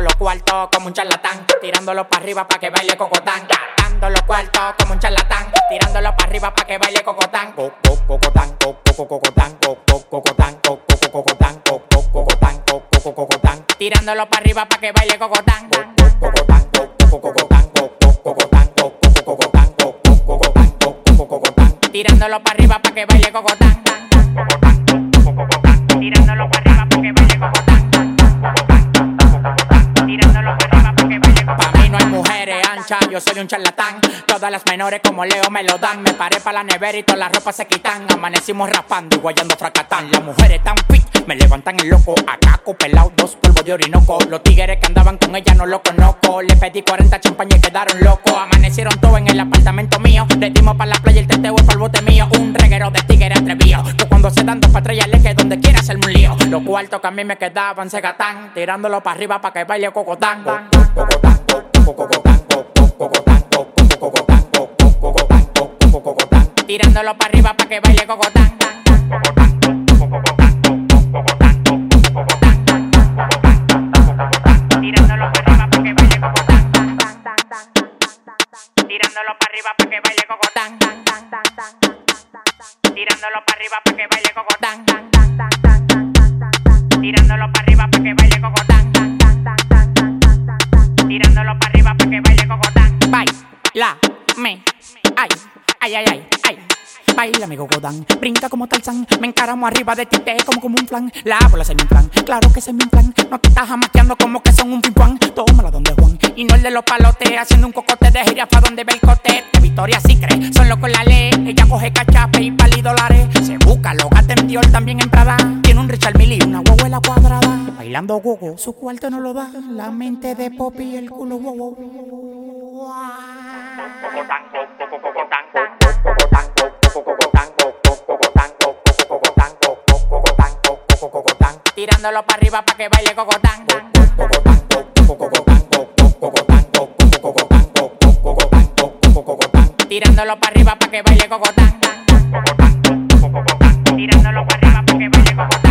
Los cuartos como un charlatán. Tirándolo para arriba para que baile cocotán. Gastando los cuartos como un charlatán. Tirándolo para arriba para que baile cocotán. Co- co- Cocotán, co- co- cocotán, co- co- cocotán, co- co- cocotán, co- co- cocotán, co- co- cocotán. Tirándolo para arriba para que baile cocotán. Co- co- cocotán, co- co- cocotán, co- co- cocotán, co- co- cocotán, co- co- cocotán, co- co- cocotán. Tirándolo para arriba para que baile cocotán. Tirándolo para arriba para que baile cocotán. Yo soy un charlatán. Todas las menores como Leo me lo dan. Me paré para la nevera y todas las ropas se quitan. Amanecimos raspando y guayando fracatán. Las mujeres tan fit, me levantan el loco. Acaco pelado, dos polvos de orinoco. Los tigres que andaban con ella no lo conozco. Le pedí 40 champañas y quedaron locos. Amanecieron todos en el apartamento mío. Le dimos para la playa el teteo para el bote mío. Un reguero de tigres atrevido. Que cuando se dan dos patrullas le que donde quiera hacerme un lío. Los cuartos que a mí me quedaban se gatán. Tirándolo para arriba para que baile. Cocotán, Tirándolo para arriba para que baile cocotán. Tirándolo para arriba para que baile cocotán. Tirándolo para arriba para que baile cocotán. Tirándolo para arriba para que baile cocotán. Tirándolo para arriba para que baile cocotán. Tirándolo para arriba para que baile. Baila, me, ay, ay, ay, ay, ay. Baila, amigo Godán, brinca como Tarzán. Me encaramo arriba de ti, te como como un flan. La bola se me inflan, claro que se me inflan. No te estás jamaqueando como que son un pimpán Tómala donde Juan, y no el de los palotes Haciendo un cocote de jirafa donde ve el cote. De Victoria sí cree, son locos la ley. Ella coge cachape y pali dólares. Se busca, lo gata en Dior, también en Prada. Tiene un Richard Mille y una huevuela cuadrada. Bailando gogo, su cuarto no lo da. La mente de Poppy y el culo wow, wow. Tirándolo para arriba para que baile cocotán. Tirándolo para arriba para que baile cocotán. Tirándolo para arriba para que